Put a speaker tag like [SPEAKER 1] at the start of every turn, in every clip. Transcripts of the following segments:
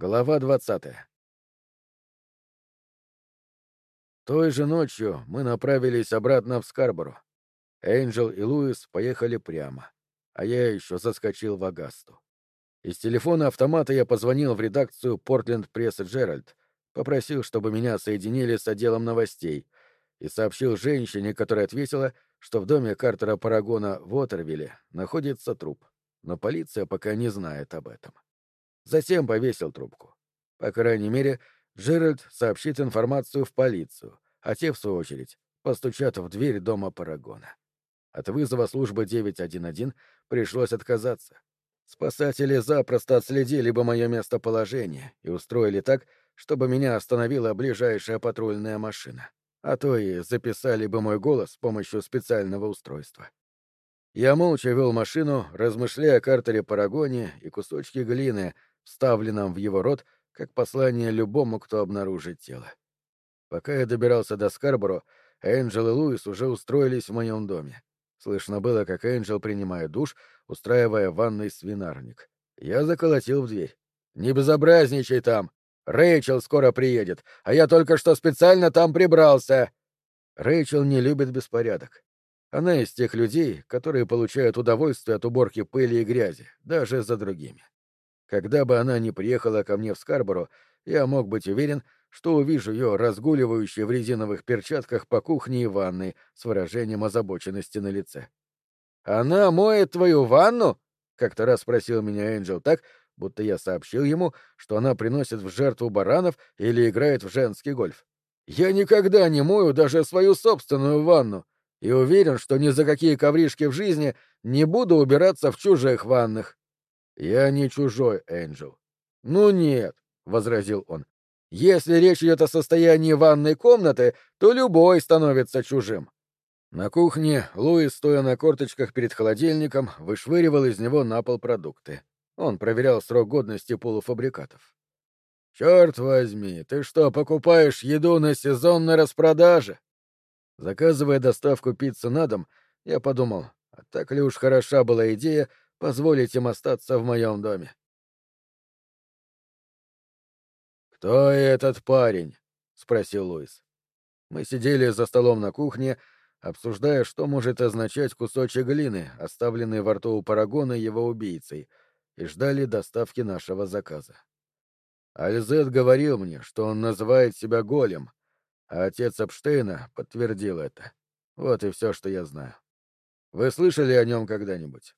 [SPEAKER 1] Глава двадцатая. Той же ночью мы направились обратно в Скарборо. Энджел и Луис поехали прямо, а я еще заскочил в Агасту. Из телефона автомата я позвонил в редакцию Портленд Пресс Джеральд, попросил, чтобы меня соединили с отделом новостей, и сообщил женщине, которая ответила, что в доме Картера Парагона в Уотервилле находится труп, но полиция пока не знает об этом. Затем повесил трубку. По крайней мере, Джеральд сообщит информацию в полицию, а те, в свою очередь, постучат в дверь дома Парагона. От вызова службы 911 пришлось отказаться. Спасатели запросто отследили бы мое местоположение и устроили так, чтобы меня остановила ближайшая патрульная машина. А то и записали бы мой голос с помощью специального устройства. Я молча вел машину, размышляя о картере Парагоне и кусочке глины, вставленном в его рот, как послание любому, кто обнаружит тело. Пока я добирался до Скарборо, Энджел и Луис уже устроились в моем доме. Слышно было, как Энджел принимает душ, устраивая в ванной свинарник. Я заколотил в дверь. «Не безобразничай там! Рэйчел скоро приедет, а я только что специально там прибрался!» Рэйчел не любит беспорядок. Она из тех людей, которые получают удовольствие от уборки пыли и грязи, даже за другими. Когда бы она ни приехала ко мне в Скарборо, я мог быть уверен, что увижу ее разгуливающей в резиновых перчатках по кухне и ванной с выражением озабоченности на лице. «Она моет твою ванну?» — как-то раз спросил меня Энджел так, будто я сообщил ему, что она приносит в жертву баранов или играет в женский гольф. «Я никогда не мою даже свою собственную ванну и уверен, что ни за какие ковришки в жизни не буду убираться в чужих ваннах». «Я не чужой, Энджел». «Ну нет», — возразил он. «Если речь идет о состоянии ванной комнаты, то любой становится чужим». На кухне Луис, стоя на корточках перед холодильником, вышвыривал из него на пол продукты. Он проверял срок годности полуфабрикатов. «Черт возьми, ты что, покупаешь еду на сезонной распродаже?» Заказывая доставку пиццы на дом, я подумал, а так ли уж хороша была идея позволить им остаться в моем доме. «Кто этот парень?» — спросил Луис. Мы сидели за столом на кухне, обсуждая, что может означать кусочек глины, оставленный во рту у Парагона его убийцей, и ждали доставки нашего заказа. Альзет говорил мне, что он называет себя Голем, а отец Эпштейна подтвердил это. Вот и все, что я знаю. Вы слышали о нем когда-нибудь?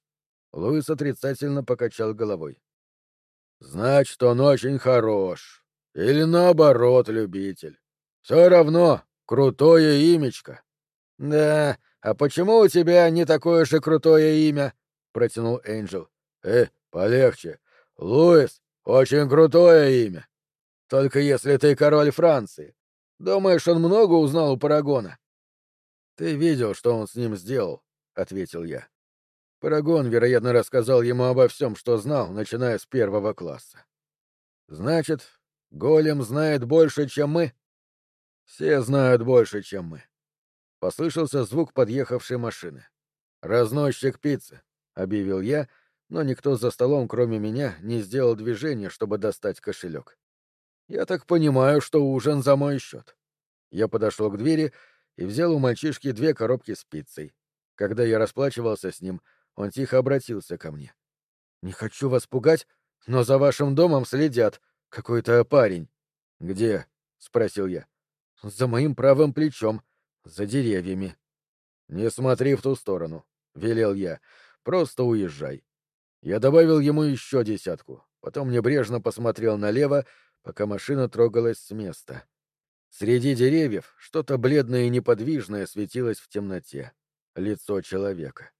[SPEAKER 1] Луис отрицательно покачал головой. «Значит, он очень хорош. Или наоборот, любитель. Все равно, крутое имечко». «Да, а почему у тебя не такое же крутое имя?» — протянул Энджел. «Э, полегче. Луис — очень крутое имя. Только если ты король Франции. Думаешь, он много узнал у Парагона?» «Ты видел, что он с ним сделал», — ответил я. Парагон, вероятно, рассказал ему обо всем, что знал, начиная с первого класса. Значит, голем знает больше, чем мы? Все знают больше, чем мы. Послышался звук подъехавшей машины. «Разносчик пиццы», — объявил я, но никто за столом, кроме меня, не сделал движения, чтобы достать кошелек. «Я так понимаю, что ужин за мой счет». Я подошел к двери и взял у мальчишки две коробки с пиццей. Когда я расплачивался с ним, он тихо обратился ко мне. «Не хочу вас пугать, но за вашим домом следят. Какой-то парень». «Где?» — спросил я. «За моим правым плечом, за деревьями». «Не смотри в ту сторону», — велел я. «Просто уезжай». Я добавил ему еще десятку, потом небрежно посмотрел налево, пока машина трогалась с места. Среди деревьев что-то бледное и неподвижное светилось в темноте. Лицо человека.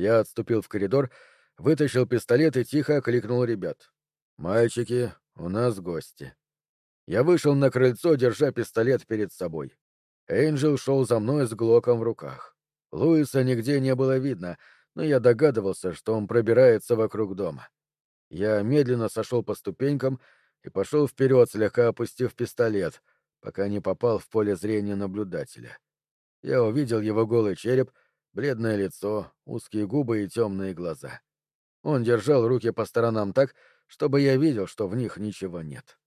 [SPEAKER 1] Я отступил в коридор, вытащил пистолет и тихо окликнул ребят. «Мальчики, у нас гости». Я вышел на крыльцо, держа пистолет перед собой. Энджел шел за мной с глоком в руках. Луиса нигде не было видно, но я догадывался, что он пробирается вокруг дома. Я медленно сошел по ступенькам и пошел вперед, слегка опустив пистолет, пока не попал в поле зрения наблюдателя. Я увидел его голый череп — бледное лицо, узкие губы и темные глаза. Он держал руки по сторонам так, чтобы я видел, что в них ничего нет.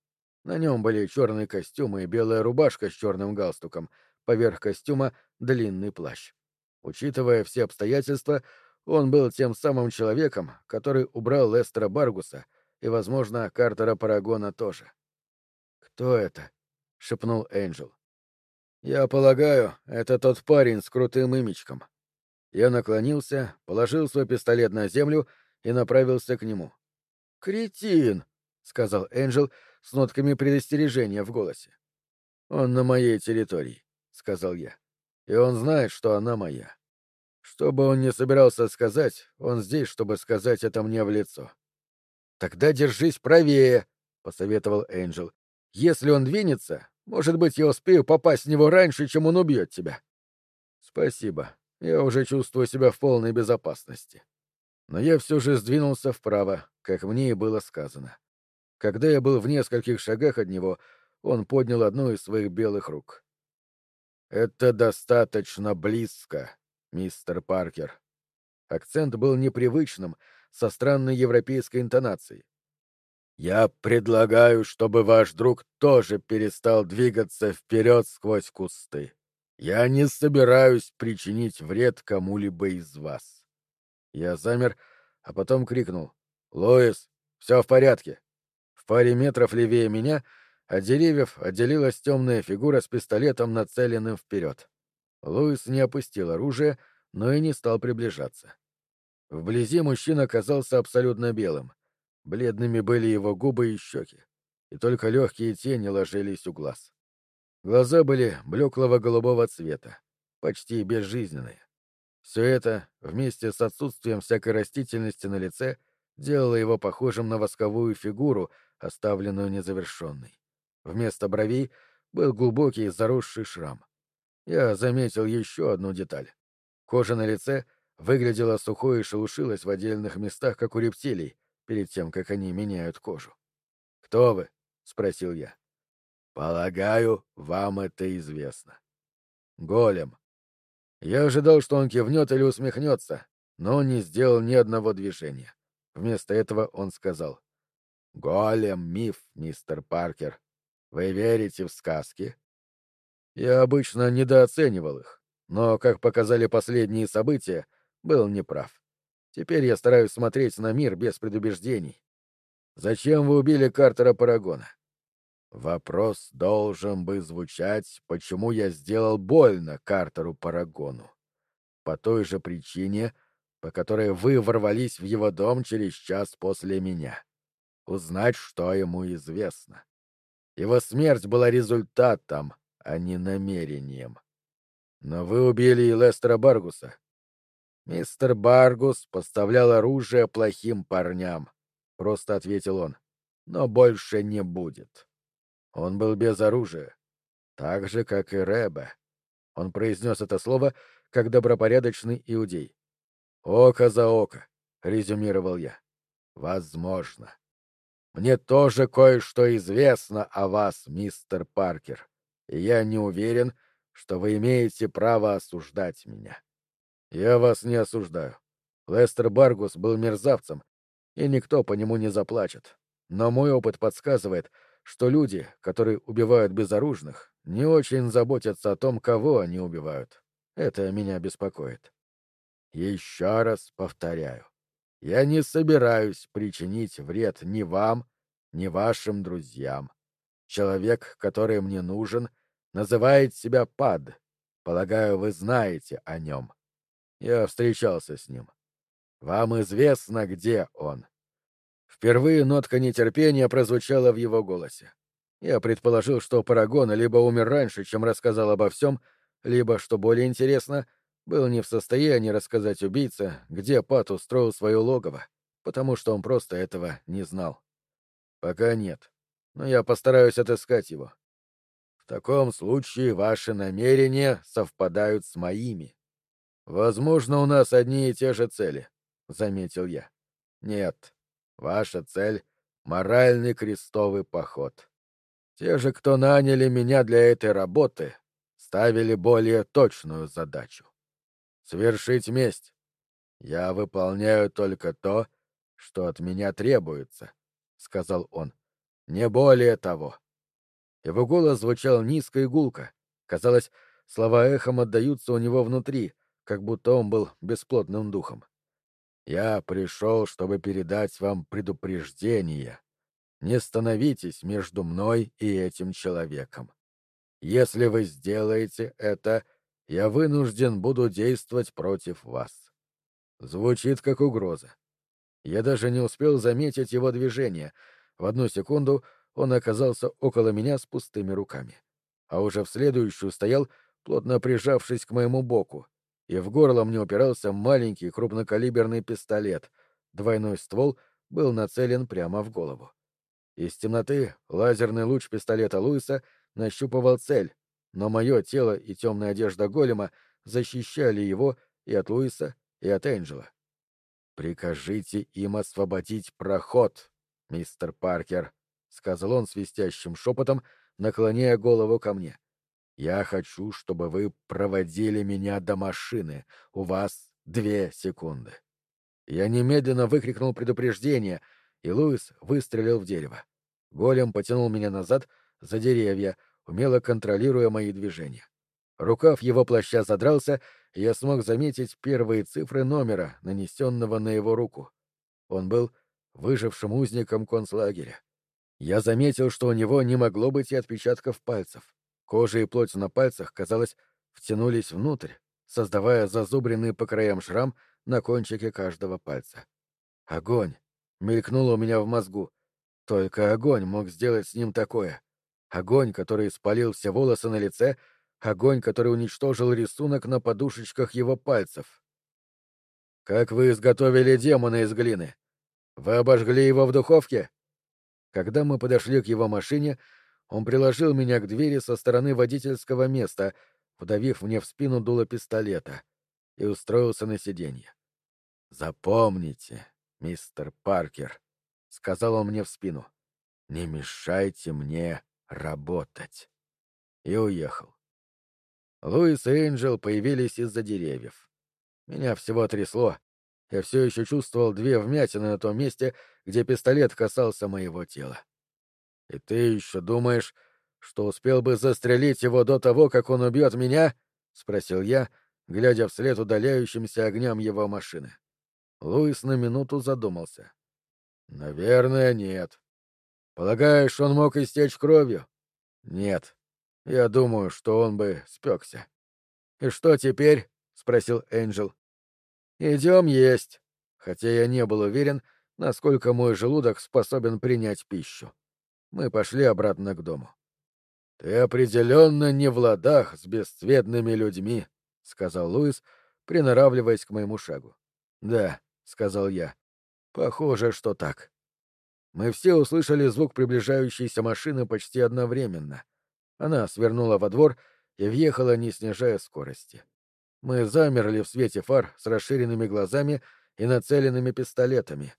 [SPEAKER 1] На нем были черные костюмы и белая рубашка с черным галстуком, поверх костюма длинный плащ. Учитывая все обстоятельства, он был тем самым человеком, который убрал Лестера Баргуса и, возможно, Картера Парагона тоже. «Кто это?» — шепнул Энджел. «Я полагаю, это тот парень с крутым имечком». Я наклонился, положил свой пистолет на землю и направился к нему. «Кретин!» — сказал Энджел с нотками предостережения в голосе. «Он на моей территории», — сказал я. «И он знает, что она моя. Что бы он ни собирался сказать, он здесь, чтобы сказать это мне в лицо». «Тогда держись правее», — посоветовал Энджел. «Если он двинется, может быть, я успею попасть в него раньше, чем он убьет тебя». «Спасибо. Я уже чувствую себя в полной безопасности». Но я все же сдвинулся вправо, как мне и было сказано. Когда я был в нескольких шагах от него, он поднял одну из своих белых рук. «Это достаточно близко, мистер Паркер». Акцент был непривычным, со странной европейской интонацией. «Я предлагаю, чтобы ваш друг тоже перестал двигаться вперед сквозь кусты. Я не собираюсь причинить вред кому-либо из вас». Я замер, а потом крикнул. «Лоис, все в порядке». В паре метров левее меня от деревьев отделилась темная фигура с пистолетом, нацеленным вперед. Луис не опустил оружие, но и не стал приближаться. Вблизи мужчина казался абсолютно белым. Бледными были его губы и щеки, и только легкие тени ложились у глаз. Глаза были блеклого голубого цвета, почти безжизненные. Все это, вместе с отсутствием всякой растительности на лице, делало его похожим на восковую фигуру, оставленную незавершенной. Вместо бровей был глубокий заросший шрам. Я заметил еще одну деталь. Кожа на лице выглядела сухой и шелушилась в отдельных местах, как у рептилий, перед тем, как они меняют кожу. «Кто вы?» — спросил я. «Полагаю, вам это известно». «Голем». Я ожидал, что он кивнет или усмехнется, но он не сделал ни одного движения. Вместо этого он сказал. «Голем — миф, мистер Паркер. Вы верите в сказки?» Я обычно недооценивал их, но, как показали последние события, был неправ. Теперь я стараюсь смотреть на мир без предубеждений. Зачем вы убили Картера Парагона? Вопрос должен бы звучать, почему я сделал больно Картеру Парагону. По той же причине, по которой вы ворвались в его дом через час после меня. Узнать, что ему известно. Его смерть была результатом, а не намерением. Но вы убили и Лестера Баргуса. «Мистер Баргус поставлял оружие плохим парням», — просто ответил он. «Но больше не будет». Он был без оружия, так же, как и Рэбе. Он произнес это слово, как добропорядочный иудей. «Око за око», — резюмировал я. «Возможно. Мне тоже кое-что известно о вас, мистер Паркер, и я не уверен, что вы имеете право осуждать меня». Я вас не осуждаю. Лестер Баргус был мерзавцем, и никто по нему не заплачет. Но мой опыт подсказывает, что люди, которые убивают безоружных, не очень заботятся о том, кого они убивают. Это меня беспокоит. Еще раз повторяю. Я не собираюсь причинить вред ни вам, ни вашим друзьям. Человек, который мне нужен, называет себя Пад. Полагаю, вы знаете о нем. Я встречался с ним. Вам известно, где он. Впервые нотка нетерпения прозвучала в его голосе. Я предположил, что Парагон либо умер раньше, чем рассказал обо всем, либо, что более интересно, был не в состоянии рассказать убийце, где Пат устроил свое логово, потому что он просто этого не знал. Пока нет, но я постараюсь отыскать его. В таком случае ваши намерения совпадают с моими. «Возможно, у нас одни и те же цели», — заметил я. «Нет, ваша цель — моральный крестовый поход. Те же, кто наняли меня для этой работы, ставили более точную задачу — свершить месть. Я выполняю только то, что от меня требуется, сказал он. Не более того. Его голос звучал низко и гулко. Казалось, слова эхом отдаются у него внутри, как будто он был бесплотным духом. «Я пришел, чтобы передать вам предупреждение. Не становитесь между мной и этим человеком. Если вы сделаете это, я вынужден буду действовать против вас». Звучит как угроза. Я даже не успел заметить его движение. В одну секунду он оказался около меня с пустыми руками. А уже в следующую стоял, плотно прижавшись к моему боку, и в горло мне упирался маленький крупнокалиберный пистолет. Двойной ствол был нацелен прямо в голову. Из темноты лазерный луч пистолета Луиса нащупывал цель, но мое тело и темная одежда голема защищали его и от Луиса, и от Энджела. «Прикажите им освободить проход, мистер Паркер», — сказал он свистящим шепотом, наклоняя голову ко мне. «Я хочу, чтобы вы проводили меня до машины. У вас две секунды». Я немедленно выкрикнул предупреждение, и Луис выстрелил в дерево. Голем потянул меня назад, за деревья, умело контролируя мои движения. Рукав его плаща задрался, и я смог заметить первые цифры номера, нанесенного на его руку. Он был выжившим узником концлагеря. Я заметил, что у него не могло быть и отпечатков пальцев. Кожа и плоть на пальцах, казалось, втянулись внутрь, создавая зазубренный по краям шрам на кончике каждого пальца. Огонь! Мелькнуло у меня в мозгу. Только огонь мог сделать с ним такое. Огонь, который спалил все волосы на лице — огонь, который уничтожил рисунок на подушечках его пальцев. «Как вы изготовили демона из глины? Вы обожгли его в духовке?» Когда мы подошли к его машине, он приложил меня к двери со стороны водительского места, вдавив мне в спину дуло пистолета, и устроился на сиденье. «Запомните, мистер Паркер», — сказал он мне в спину, — «не мешайте мне работать». И уехал. Луис и Энджел появились из-за деревьев. Меня всего трясло. Я все еще чувствовал две вмятины на том месте, где пистолет касался моего тела. «И ты еще думаешь, что успел бы застрелить его до того, как он убьет меня?» — спросил я, глядя вслед удаляющимся огням его машины. Луис на минуту задумался. «Наверное, нет. Полагаешь, он мог истечь кровью?» «Нет. Я думаю, что он бы спекся. «И что теперь?» — спросил Энджел. «Идем есть», хотя я не был уверен, насколько мой желудок способен принять пищу. Мы пошли обратно к дому. «Ты определенно не в ладах с бесцветными людьми», — сказал Луис, приноравливаясь к моему шагу. «Да», — сказал я. «Похоже, что так». Мы все услышали звук приближающейся машины почти одновременно. Она свернула во двор и въехала, не снижая скорости. Мы замерли в свете фар с расширенными глазами и нацеленными пистолетами.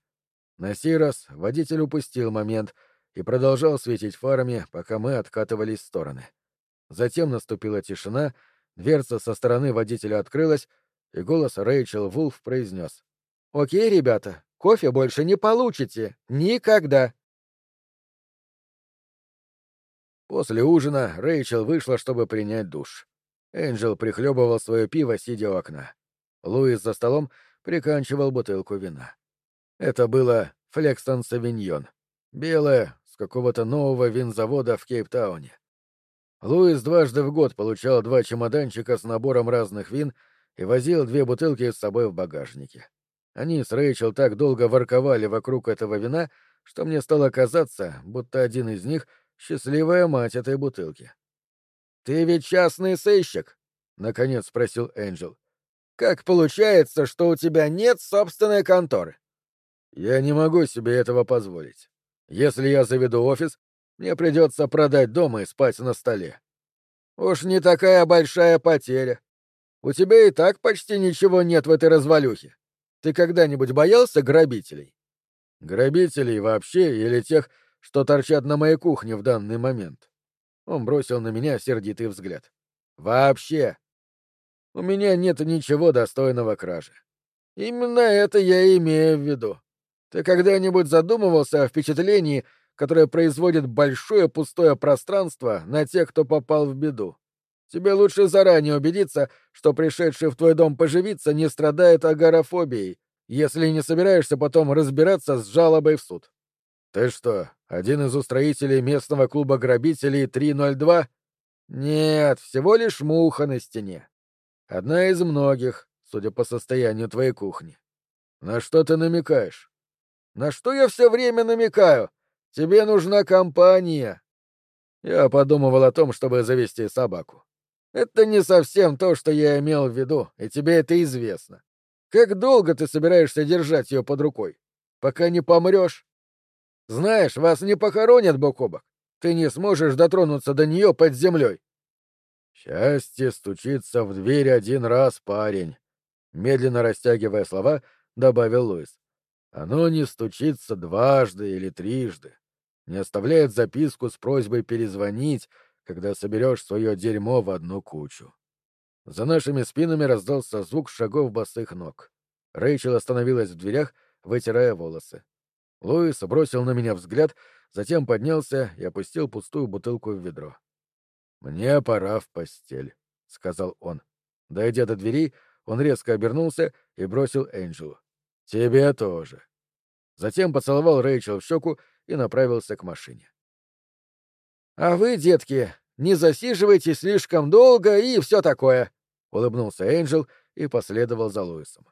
[SPEAKER 1] На сей раз водитель упустил момент и продолжал светить фарами, пока мы откатывались в стороны. Затем наступила тишина, дверца со стороны водителя открылась, и голос Рэйчел Вулф произнес. «Окей, ребята, кофе больше не получите. Никогда!» После ужина Рэйчел вышла, чтобы принять душ. Энджел прихлебывал свое пиво, сидя у окна. Луис за столом приканчивал бутылку вина. Это было Флекстон Савиньон. Белое, с какого-то нового винзавода в Кейптауне. Луис дважды в год получал два чемоданчика с набором разных вин и возил две бутылки с собой в багажнике. Они с Рэйчел так долго ворковали вокруг этого вина, что мне стало казаться, будто один из них — счастливая мать этой бутылки. «Ты ведь частный сыщик?» — наконец спросил Энджел. «Как получается, что у тебя нет собственной конторы?» «Я не могу себе этого позволить. Если я заведу офис, мне придется продать дом и спать на столе». «Уж не такая большая потеря. У тебя и так почти ничего нет в этой развалюхе. Ты когда-нибудь боялся грабителей?» «Грабителей вообще или тех, что торчат на моей кухне в данный момент. Он бросил на меня сердитый взгляд. Вообще. У меня нет ничего достойного кражи. Именно это я имею в виду. Ты когда-нибудь задумывался о впечатлении, которое производит большое пустое пространство на тех, кто попал в беду? Тебе лучше заранее убедиться, что пришедший в твой дом поживиться не страдает агорафобией, если не собираешься потом разбираться с жалобой в суд. Ты что, один из устроителей местного клуба грабителей 302? Нет, всего лишь муха на стене. Одна из многих, судя по состоянию твоей кухни. На что ты намекаешь? На что я все время намекаю? Тебе нужна компания. Я подумывал о том, чтобы завести собаку. Это не совсем то, что я имел в виду, и тебе это известно. Как долго ты собираешься держать ее под рукой? Пока не помрешь? Знаешь, вас не похоронят бок о бок. Ты не сможешь дотронуться до нее под землей. Счастье стучится в дверь один раз, парень. Медленно растягивая слова, добавил Луис. Оно не стучится дважды или трижды, не оставляет записку с просьбой перезвонить, когда соберешь свое дерьмо в одну кучу. За нашими спинами раздался звук шагов босых ног. Рэйчел остановилась в дверях, вытирая волосы. Луис бросил на меня взгляд, затем поднялся и опустил пустую бутылку в ведро. «Мне пора в постель», — сказал он. Дойдя до двери, он резко обернулся и бросил Энджелу. «Тебе тоже». Затем поцеловал Рэйчел в щеку и направился к машине. «А вы, детки, не засиживайтесь слишком долго и все такое», — улыбнулся Энджел и последовал за Луисом.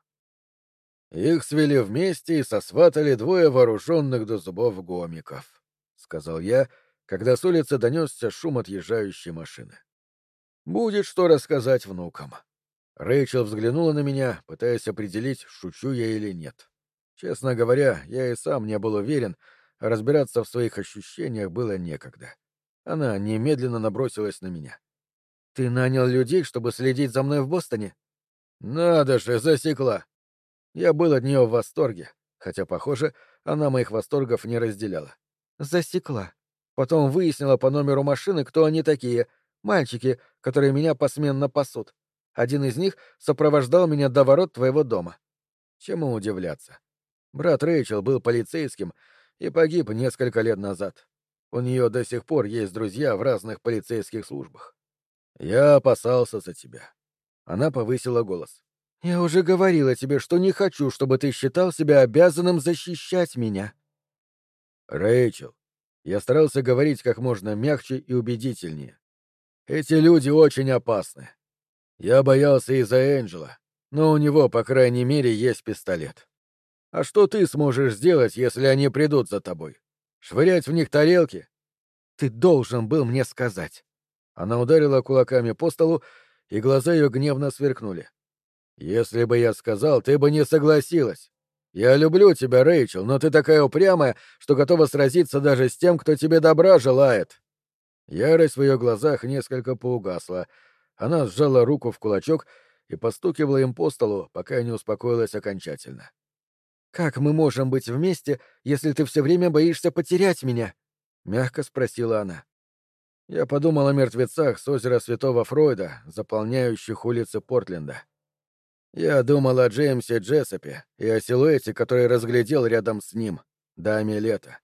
[SPEAKER 1] «Их свели вместе и сосватали двое вооруженных до зубов гомиков», — сказал я, когда с улицы донесся шум отъезжающей машины. «Будет что рассказать внукам». Рэйчел взглянула на меня, пытаясь определить, шучу я или нет. Честно говоря, я и сам не был уверен, а разбираться в своих ощущениях было некогда. Она немедленно набросилась на меня. «Ты нанял людей, чтобы следить за мной в Бостоне?» «Надо же, засекла!» Я был от нее в восторге, хотя, похоже, она моих восторгов не разделяла. «Засекла. Потом выяснила по номеру машины, кто они такие. Мальчики, которые меня посменно пасут. Один из них сопровождал меня до ворот твоего дома. Чему удивляться? Брат Рэйчел был полицейским и погиб несколько лет назад. У нее до сих пор есть друзья в разных полицейских службах. Я опасался за тебя. Она повысила голос. Я уже говорила тебе, что не хочу, чтобы ты считал себя обязанным защищать меня. Рэйчел, я старался говорить как можно мягче и убедительнее. Эти люди очень опасны. Я боялся из-за Энджела, но у него, по крайней мере, есть пистолет. А что ты сможешь сделать, если они придут за тобой? Швырять в них тарелки? Ты должен был мне сказать. Она ударила кулаками по столу, и глаза ее гневно сверкнули. Если бы я сказал, ты бы не согласилась. Я люблю тебя, Рэйчел, но ты такая упрямая, что готова сразиться даже с тем, кто тебе добра желает. Ярость в ее глазах несколько поугасла. Она сжала руку в кулачок и постукивала им по столу, пока не успокоилась окончательно. «Как мы можем быть вместе, если ты все время боишься потерять меня?» — мягко спросила она. Я подумал о мертвецах с озера Святого Фройда, заполняющих улицы Портленда. Я думал о Джеймсе Джессопе и о силуэте, который разглядел рядом с ним, даме лета.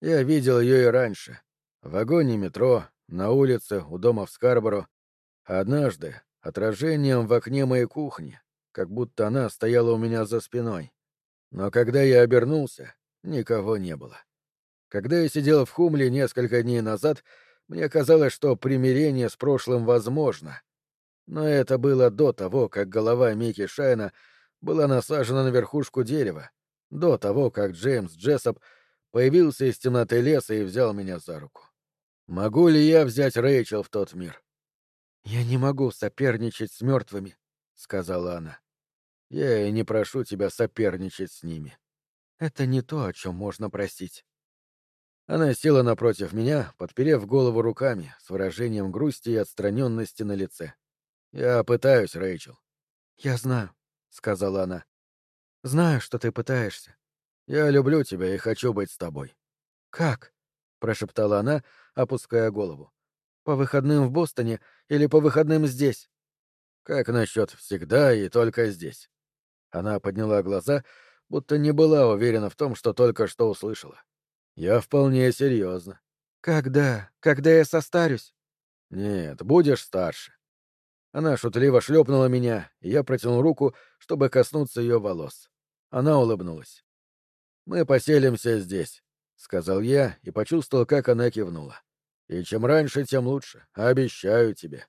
[SPEAKER 1] Я видел ее и раньше. В вагоне метро, на улице, у дома в Скарборо. Однажды, отражением в окне моей кухни, как будто она стояла у меня за спиной. Но когда я обернулся, никого не было. Когда я сидел в Хумле несколько дней назад, мне казалось, что примирение с прошлым возможно. Но это было до того, как голова Микки Шайна была насажена на верхушку дерева, до того, как Джеймс Джессоп появился из темноты леса и взял меня за руку. Могу ли я взять Рэйчел в тот мир? — Я не могу соперничать с мертвыми, — сказала она. Я и не прошу тебя соперничать с ними. Это не то, о чем можно просить. Она села напротив меня, подперев голову руками, с выражением грусти и отстраненности на лице. «Я пытаюсь, Рэйчел». «Я знаю», — сказала она. «Знаю, что ты пытаешься. Я люблю тебя и хочу быть с тобой». «Как?» — прошептала она, опуская голову. «По выходным в Бостоне или по выходным здесь?» «Как насчет всегда и только здесь?» Она подняла глаза, будто не была уверена в том, что только что услышала. Я вполне серьезно.
[SPEAKER 2] Когда? Когда я состарюсь?
[SPEAKER 1] Нет, будешь старше. Она шутливо шлепнула меня, и я протянул руку, чтобы коснуться ее волос. Она улыбнулась. «Мы поселимся здесь», — сказал я и почувствовал, как она кивнула. «И чем раньше, тем лучше. Обещаю тебе».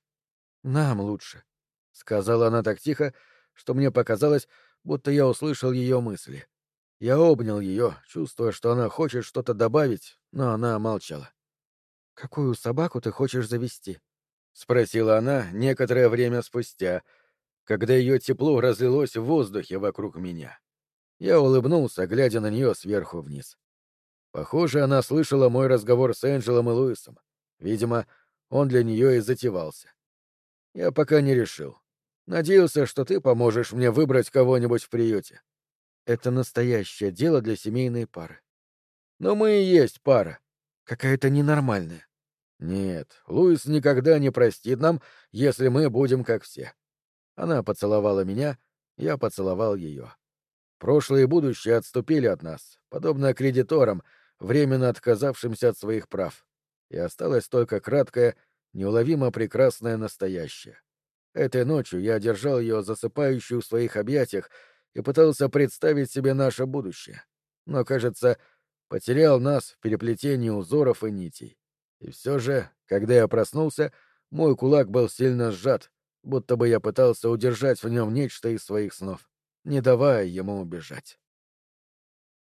[SPEAKER 2] «Нам лучше», — сказала она так тихо, что мне показалось, будто я услышал ее мысли. Я обнял ее, чувствуя, что она хочет что-то добавить, но она молчала. «Какую собаку ты хочешь завести?» — спросила она некоторое время спустя, когда ее тепло разлилось в воздухе вокруг меня. Я улыбнулся, глядя на нее сверху вниз. Похоже, она слышала мой разговор с Энджелом и Луисом. Видимо, он для нее и затевался. Я пока не решил. Надеялся, что ты поможешь мне выбрать кого-нибудь в приюте. Это настоящее дело для семейной пары. Но мы и есть пара. Какая-то ненормальная. Нет, Луис никогда не простит нам, если мы будем как все. Она поцеловала меня, я поцеловал ее. Прошлое и будущее отступили от нас, подобно кредиторам, временно отказавшимся от своих прав. И осталось только краткое, неуловимо прекрасное настоящее. Этой ночью я держал ее засыпающую в своих объятиях и пытался представить себе наше будущее. Но, кажется, потерял нас в переплетении узоров и нитей. И все же, когда я проснулся, мой кулак был сильно сжат, будто бы я пытался удержать в нем нечто из своих снов, не давая ему убежать.